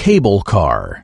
cable car.